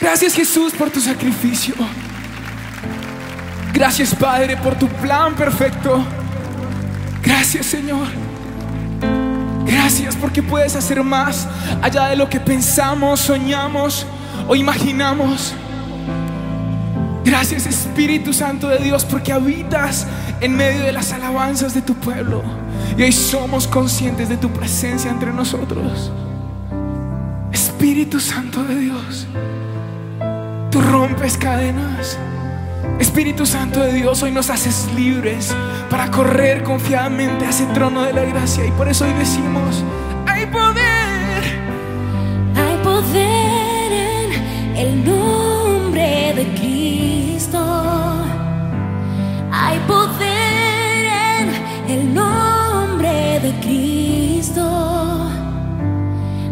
Gracias Jesús por tu sacrificio. Gracias Padre por tu plan perfecto. Gracias Señor. Gracias porque puedes hacer más allá de lo que pensamos, soñamos o imaginamos. Gracias Espíritu Santo de Dios porque habitas en medio de las alabanzas de tu pueblo. Y hoy somos conscientes de tu presencia entre nosotros. Espíritu Santo de Dios, rompes cadenas. Espíritu Santo de Dios, hoy nos haces libres para correr confiadamente a ese trono de la gracia. Y por eso hoy decimos, hay poder. Hay poder en el nombre de Cristo. Hay poder en el nombre de Cristo.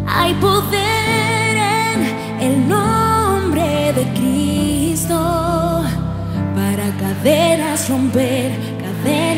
Hay poder el de Cristo. Para cadenas romper, cadenas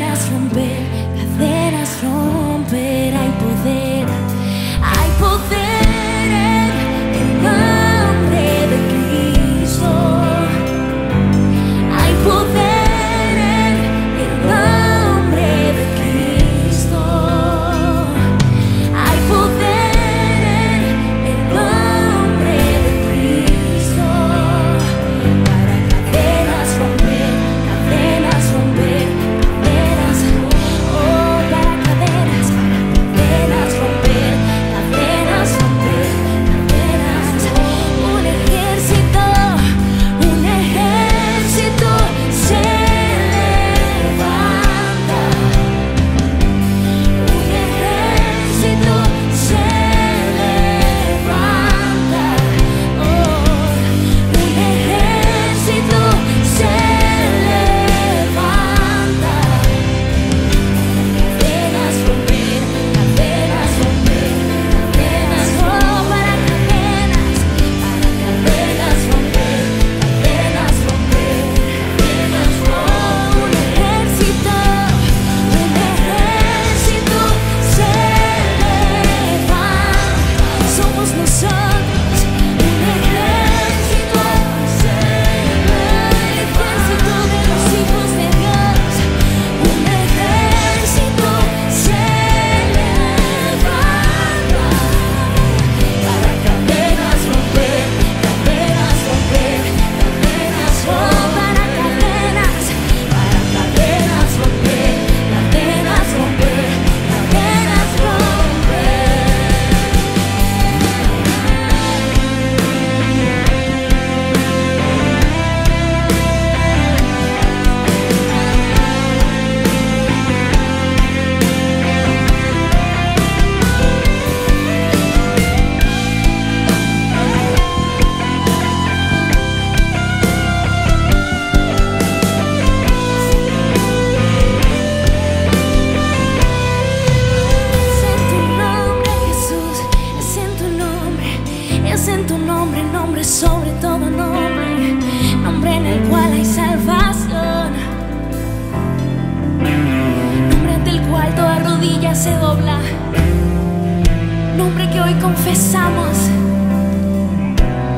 confesamos,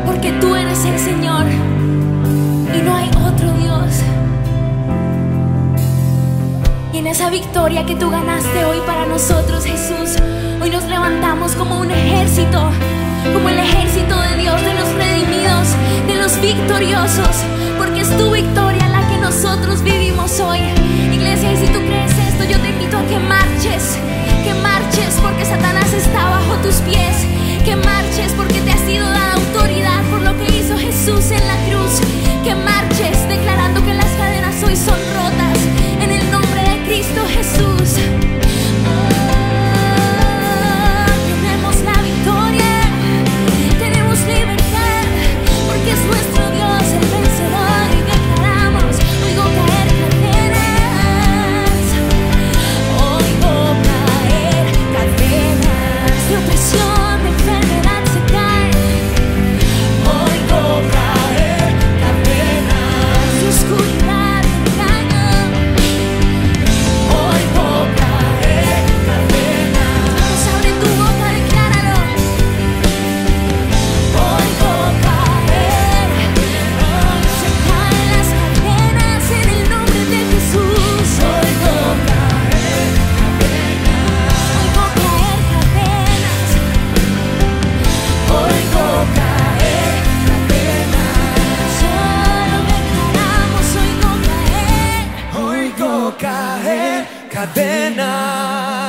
porque tú eres el Señor y no hay otro Dios. Y en esa victoria que tú ganaste hoy para nosotros, Jesús, hoy nos levantamos como un ejército, como el ejército de Dios, de los redimidos, de los victoriosos, porque es cae en cadena.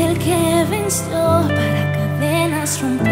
del que venció para cadenas romper.